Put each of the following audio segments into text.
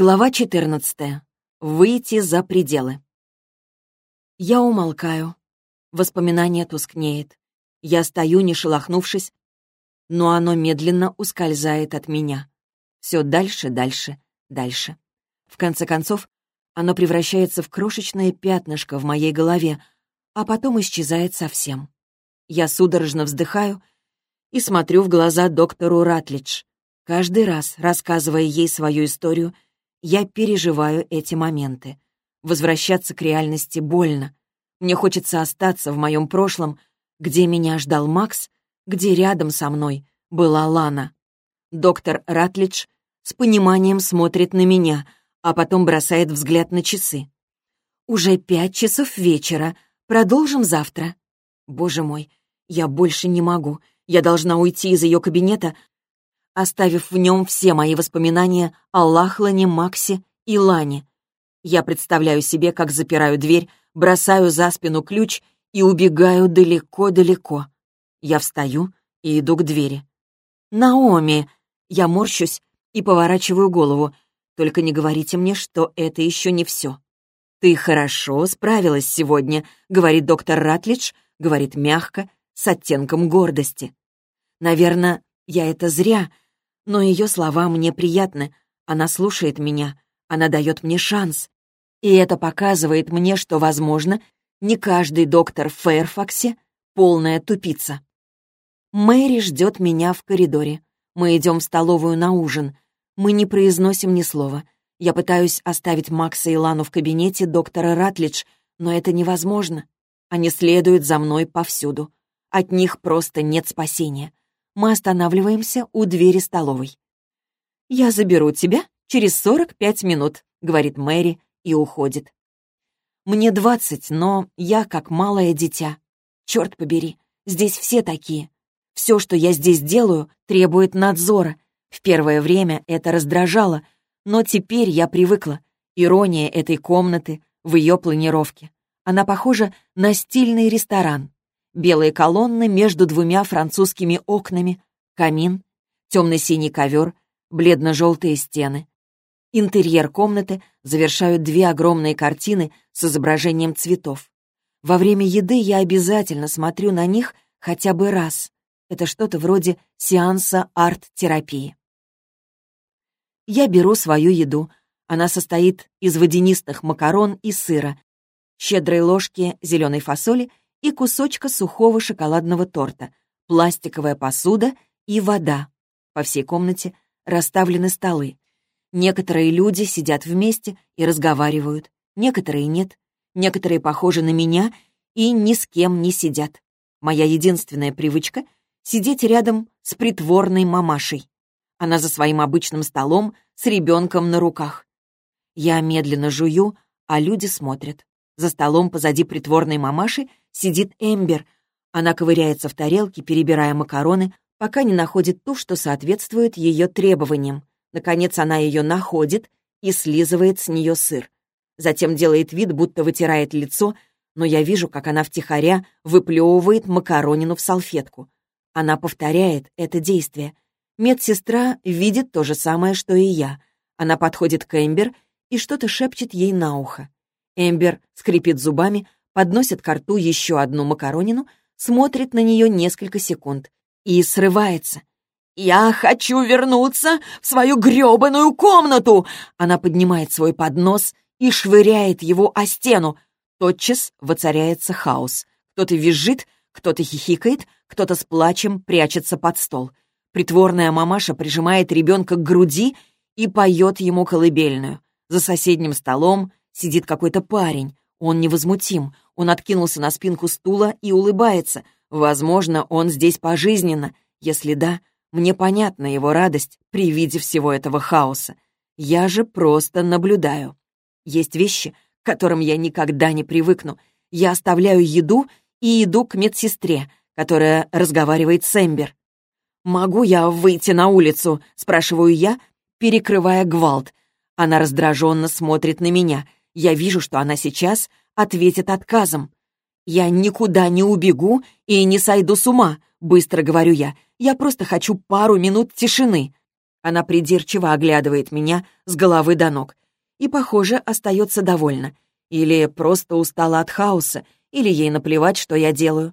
Глава 14. Выйти за пределы. Я умолкаю. Воспоминание тускнеет. Я стою, не шелохнувшись, но оно медленно ускользает от меня. Все дальше, дальше, дальше. В конце концов, оно превращается в крошечное пятнышко в моей голове, а потом исчезает совсем. Я судорожно вздыхаю и смотрю в глаза доктору Ратлидж. Каждый раз, рассказывая ей свою историю, — я переживаю эти моменты. Возвращаться к реальности больно. Мне хочется остаться в моем прошлом, где меня ждал Макс, где рядом со мной была Лана. Доктор Ратлидж с пониманием смотрит на меня, а потом бросает взгляд на часы. «Уже пять часов вечера. Продолжим завтра». Боже мой, я больше не могу. Я должна уйти из ее кабинета, оставив в нем все мои воспоминания о Лахлане, Максе и Лане. Я представляю себе, как запираю дверь, бросаю за спину ключ и убегаю далеко-далеко. Я встаю и иду к двери. «Наоми!» Я морщусь и поворачиваю голову. Только не говорите мне, что это еще не все. «Ты хорошо справилась сегодня», — говорит доктор Ратлидж, говорит мягко, с оттенком гордости. Наверное, я это зря, но ее слова мне приятны. Она слушает меня. Она дает мне шанс. И это показывает мне, что, возможно, не каждый доктор в Фэрфаксе — полная тупица. Мэри ждет меня в коридоре. Мы идем в столовую на ужин. Мы не произносим ни слова. Я пытаюсь оставить Макса и Лану в кабинете доктора Ратлидж, но это невозможно. Они следуют за мной повсюду. От них просто нет спасения мы останавливаемся у двери столовой. «Я заберу тебя через 45 минут», — говорит Мэри и уходит. «Мне двадцать, но я как малое дитя. Черт побери, здесь все такие. Все, что я здесь делаю, требует надзора. В первое время это раздражало, но теперь я привыкла. Ирония этой комнаты в ее планировке. Она похожа на стильный ресторан белые колонны между двумя французскими окнами, камин, темно-синий ковер, бледно-желтые стены. Интерьер комнаты завершают две огромные картины с изображением цветов. Во время еды я обязательно смотрю на них хотя бы раз. Это что-то вроде сеанса арт-терапии. Я беру свою еду. Она состоит из водянистых макарон и сыра, щедрой ложки зеленой фасоли и кусочка сухого шоколадного торта, пластиковая посуда и вода. По всей комнате расставлены столы. Некоторые люди сидят вместе и разговаривают, некоторые нет. Некоторые похожи на меня и ни с кем не сидят. Моя единственная привычка — сидеть рядом с притворной мамашей. Она за своим обычным столом с ребенком на руках. Я медленно жую, а люди смотрят. За столом позади притворной мамаши сидит Эмбер. Она ковыряется в тарелке, перебирая макароны, пока не находит ту, что соответствует ее требованиям. Наконец она ее находит и слизывает с нее сыр. Затем делает вид, будто вытирает лицо, но я вижу, как она втихаря выплевывает макаронину в салфетку. Она повторяет это действие. Медсестра видит то же самое, что и я. Она подходит к Эмбер и что-то шепчет ей на ухо. Эмбер скрипит зубами, подносит к рту еще одну макаронину, смотрит на нее несколько секунд и срывается. «Я хочу вернуться в свою грёбаную комнату!» Она поднимает свой поднос и швыряет его о стену. Тотчас воцаряется хаос. Кто-то визжит, кто-то хихикает, кто-то с плачем прячется под стол. Притворная мамаша прижимает ребенка к груди и поет ему колыбельную. За соседним столом Сидит какой-то парень. Он невозмутим. Он откинулся на спинку стула и улыбается. Возможно, он здесь пожизненно. Если да, мне понятна его радость при виде всего этого хаоса. Я же просто наблюдаю. Есть вещи, к которым я никогда не привыкну. Я оставляю еду и иду к медсестре, которая разговаривает с Эмбер. «Могу я выйти на улицу?» — спрашиваю я, перекрывая гвалт. Она раздраженно смотрит на меня — я вижу, что она сейчас ответит отказом. «Я никуда не убегу и не сойду с ума», — быстро говорю я. «Я просто хочу пару минут тишины». Она придирчиво оглядывает меня с головы до ног и, похоже, остается довольна. Или просто устала от хаоса, или ей наплевать, что я делаю.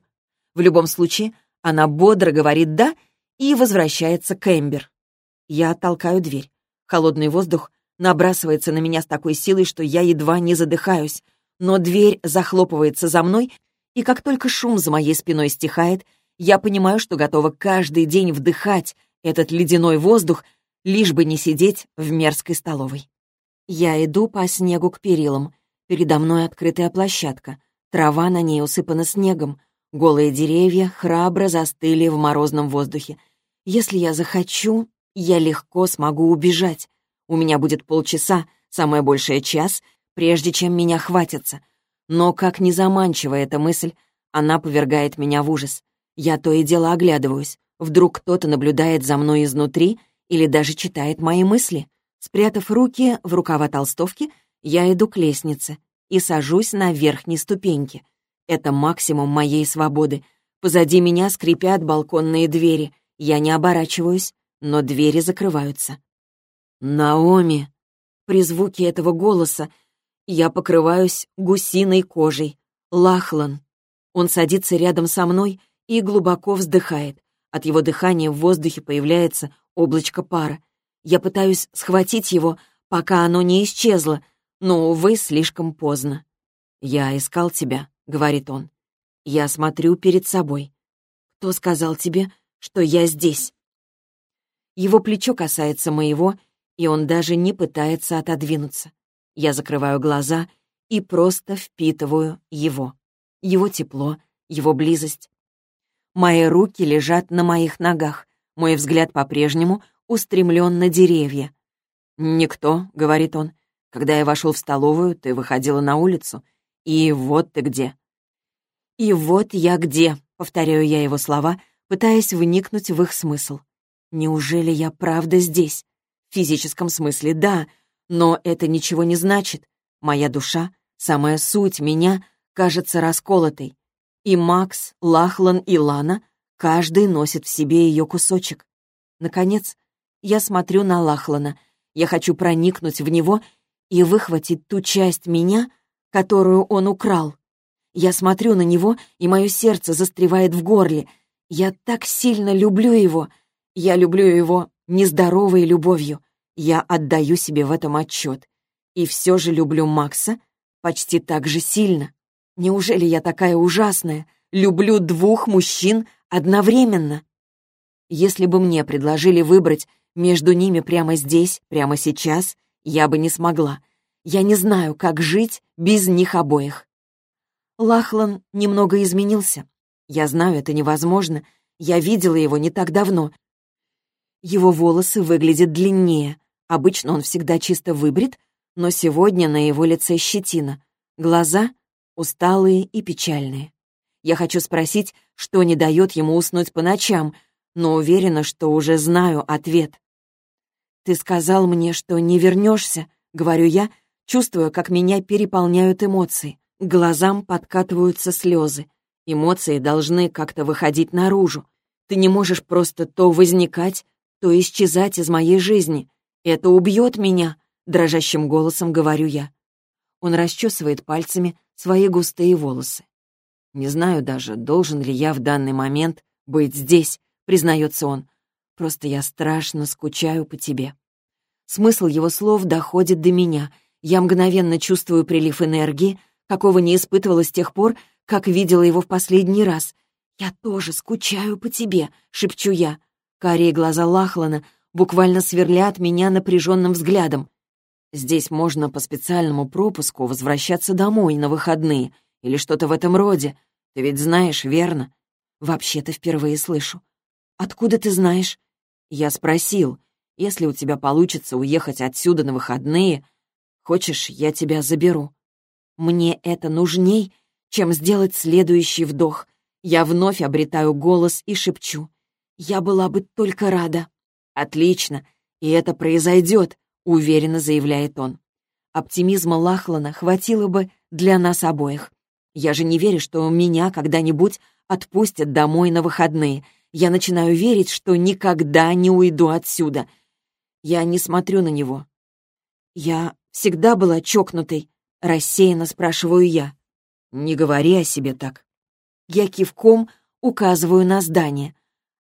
В любом случае, она бодро говорит «да» и возвращается к Эмбер. Я толкаю дверь. Холодный воздух набрасывается на меня с такой силой, что я едва не задыхаюсь. Но дверь захлопывается за мной, и как только шум за моей спиной стихает, я понимаю, что готова каждый день вдыхать этот ледяной воздух, лишь бы не сидеть в мерзкой столовой. Я иду по снегу к перилам. Передо мной открытая площадка. Трава на ней усыпана снегом. Голые деревья храбро застыли в морозном воздухе. Если я захочу, я легко смогу убежать. У меня будет полчаса, самое большее час, прежде чем меня хватится. Но как не заманчива эта мысль, она повергает меня в ужас. Я то и дело оглядываюсь. Вдруг кто-то наблюдает за мной изнутри или даже читает мои мысли. Спрятав руки в рукава толстовки, я иду к лестнице и сажусь на верхней ступеньке. Это максимум моей свободы. Позади меня скрипят балконные двери. Я не оборачиваюсь, но двери закрываются. «Наоми!» При звуке этого голоса я покрываюсь гусиной кожей. Лахлан. Он садится рядом со мной и глубоко вздыхает. От его дыхания в воздухе появляется облачко пара. Я пытаюсь схватить его, пока оно не исчезло, но, увы, слишком поздно. «Я искал тебя», — говорит он. Я смотрю перед собой. «Кто сказал тебе, что я здесь?» Его плечо касается моего, и он даже не пытается отодвинуться. Я закрываю глаза и просто впитываю его. Его тепло, его близость. Мои руки лежат на моих ногах. Мой взгляд по-прежнему устремлен на деревья. «Никто», — говорит он. «Когда я вошел в столовую, ты выходила на улицу. И вот ты где». «И вот я где», — повторяю я его слова, пытаясь вникнуть в их смысл. «Неужели я правда здесь?» Физическом смысле, да, но это ничего не значит. Моя душа, самая суть меня, кажется расколотой. И Макс, Лахлан и Лана, каждый носит в себе ее кусочек. Наконец, я смотрю на Лахлана. Я хочу проникнуть в него и выхватить ту часть меня, которую он украл. Я смотрю на него, и мое сердце застревает в горле. Я так сильно люблю его. Я люблю его нездоровой любовью. Я отдаю себе в этом отчет. И все же люблю Макса почти так же сильно. Неужели я такая ужасная? Люблю двух мужчин одновременно. Если бы мне предложили выбрать между ними прямо здесь, прямо сейчас, я бы не смогла. Я не знаю, как жить без них обоих. Лахлан немного изменился. Я знаю, это невозможно. Я видела его не так давно. Его волосы выглядят длиннее. Обычно он всегда чисто выбрит, но сегодня на его лице щетина. Глаза усталые и печальные. Я хочу спросить, что не дает ему уснуть по ночам, но уверена, что уже знаю ответ. «Ты сказал мне, что не вернешься», — говорю я, чувствуя, как меня переполняют эмоции. К глазам подкатываются слезы. Эмоции должны как-то выходить наружу. Ты не можешь просто то возникать, то исчезать из моей жизни. Это убьет меня, дрожащим голосом говорю я. Он расчесывает пальцами свои густые волосы. Не знаю даже, должен ли я в данный момент быть здесь, признается он. Просто я страшно скучаю по тебе. Смысл его слов доходит до меня. Я мгновенно чувствую прилив энергии, какого не испытывала с тех пор, как видела его в последний раз. «Я тоже скучаю по тебе», — шепчу я. Карие глаза Лахлана буквально сверлят меня напряженным взглядом. Здесь можно по специальному пропуску возвращаться домой на выходные или что-то в этом роде. Ты ведь знаешь, верно? Вообще-то впервые слышу. Откуда ты знаешь? Я спросил, если у тебя получится уехать отсюда на выходные, хочешь, я тебя заберу. Мне это нужней, чем сделать следующий вдох. Я вновь обретаю голос и шепчу. Я была бы только рада. Отлично, и это произойдет, уверенно заявляет он. Оптимизма Лахлана хватило бы для нас обоих. Я же не верю, что меня когда-нибудь отпустят домой на выходные. Я начинаю верить, что никогда не уйду отсюда. Я не смотрю на него. «Я всегда была чокнутой?» — рассеянно спрашиваю я. «Не говори о себе так». Я кивком указываю на здание.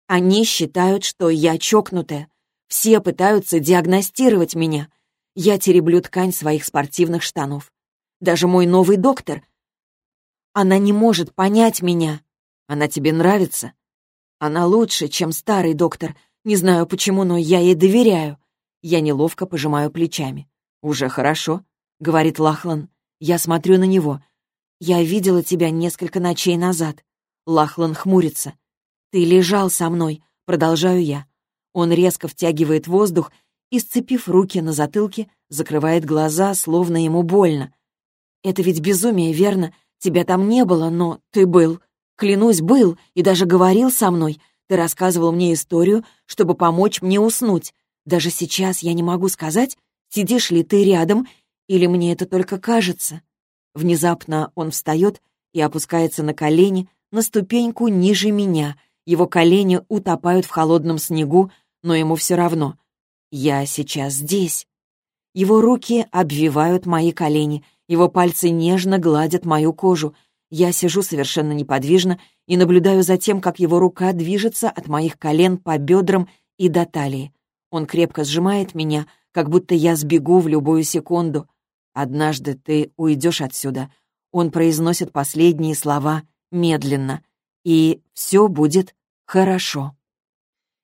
Они считают, что я чокнутая. Все пытаются диагностировать меня. Я тереблю ткань своих спортивных штанов. Даже мой новый доктор. Она не может понять меня. Она тебе нравится? Она лучше, чем старый доктор. Не знаю почему, но я ей доверяю. Я неловко пожимаю плечами. «Уже хорошо», — говорит Лахлан. Я смотрю на него. «Я видела тебя несколько ночей назад». Лахлан хмурится. «Ты лежал со мной», — продолжаю я. Он резко втягивает воздух и, сцепив руки на затылке, закрывает глаза, словно ему больно. «Это ведь безумие, верно? Тебя там не было, но ты был. Клянусь, был, и даже говорил со мной. Ты рассказывал мне историю, чтобы помочь мне уснуть. Даже сейчас я не могу сказать, сидишь ли ты рядом, или мне это только кажется. Внезапно он встает и опускается на колени, на ступеньку ниже меня. Его колени утопают в холодном снегу, но ему все равно. Я сейчас здесь. Его руки обвивают мои колени, его пальцы нежно гладят мою кожу. Я сижу совершенно неподвижно и наблюдаю за тем, как его рука движется от моих колен по бедрам и до талии. Он крепко сжимает меня, как будто я сбегу в любую секунду. «Однажды ты уйдешь отсюда». Он произносит последние слова медленно. «И все будет хорошо».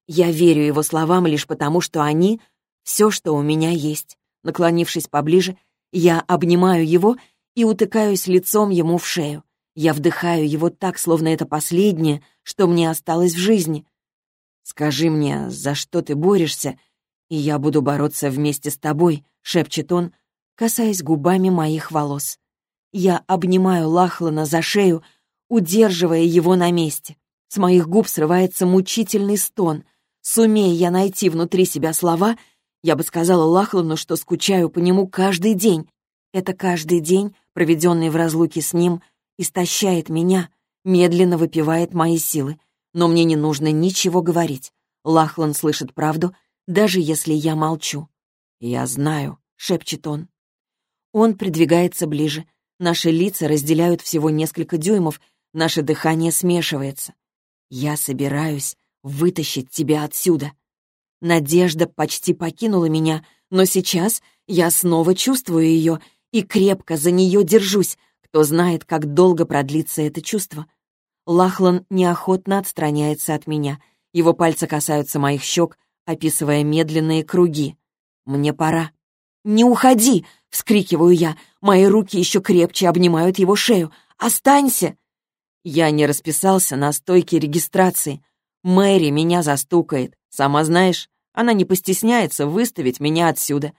Я верю его словам лишь потому, что они — все, что у меня есть. Наклонившись поближе, я обнимаю его и утыкаюсь лицом ему в шею. Я вдыхаю его так, словно это последнее, что мне осталось в жизни. «Скажи мне, за что ты борешься, и я буду бороться вместе с тобой», — шепчет он, касаясь губами моих волос. Я обнимаю Лахлана за шею, удерживая его на месте. С моих губ срывается мучительный стон. Сумея я найти внутри себя слова, я бы сказала Лахлану, что скучаю по нему каждый день. Это каждый день, проведенный в разлуке с ним, истощает меня, медленно выпивает мои силы но мне не нужно ничего говорить. Лахлан слышит правду, даже если я молчу. «Я знаю», — шепчет он. Он придвигается ближе. Наши лица разделяют всего несколько дюймов, наше дыхание смешивается. «Я собираюсь вытащить тебя отсюда». Надежда почти покинула меня, но сейчас я снова чувствую ее и крепко за нее держусь. Кто знает, как долго продлится это чувство. Лахлан неохотно отстраняется от меня. Его пальцы касаются моих щек, описывая медленные круги. «Мне пора». «Не уходи!» — вскрикиваю я. Мои руки еще крепче обнимают его шею. «Останься!» Я не расписался на стойке регистрации. Мэри меня застукает. Сама знаешь, она не постесняется выставить меня отсюда.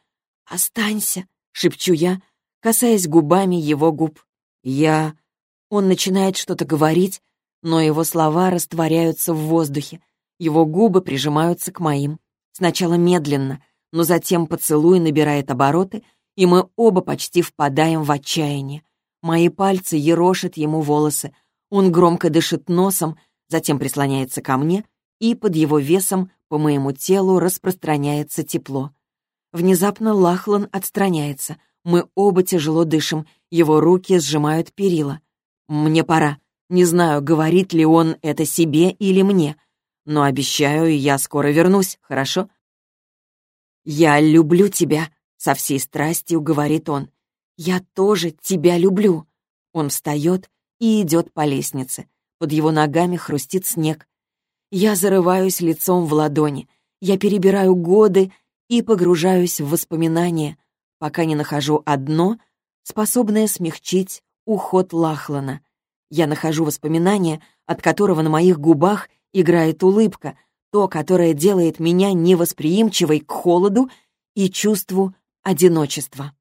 «Останься!» — шепчу я, касаясь губами его губ. «Я...» Он начинает что-то говорить, но его слова растворяются в воздухе. Его губы прижимаются к моим. Сначала медленно, но затем поцелуй набирает обороты, и мы оба почти впадаем в отчаяние. Мои пальцы ерошат ему волосы. Он громко дышит носом, затем прислоняется ко мне, и под его весом по моему телу распространяется тепло. Внезапно Лахлан отстраняется. Мы оба тяжело дышим, его руки сжимают перила. «Мне пора», не знаю, говорит ли он это себе или мне, но обещаю, я скоро вернусь, хорошо? «Я люблю тебя», — со всей страстью говорит он. «Я тоже тебя люблю». Он встает и идет по лестнице. Под его ногами хрустит снег. Я зарываюсь лицом в ладони. Я перебираю годы и погружаюсь в воспоминания, пока не нахожу одно, способное смягчить уход Лахлана — я нахожу воспоминание, от которого на моих губах играет улыбка, то, которое делает меня невосприимчивой к холоду и чувству одиночества.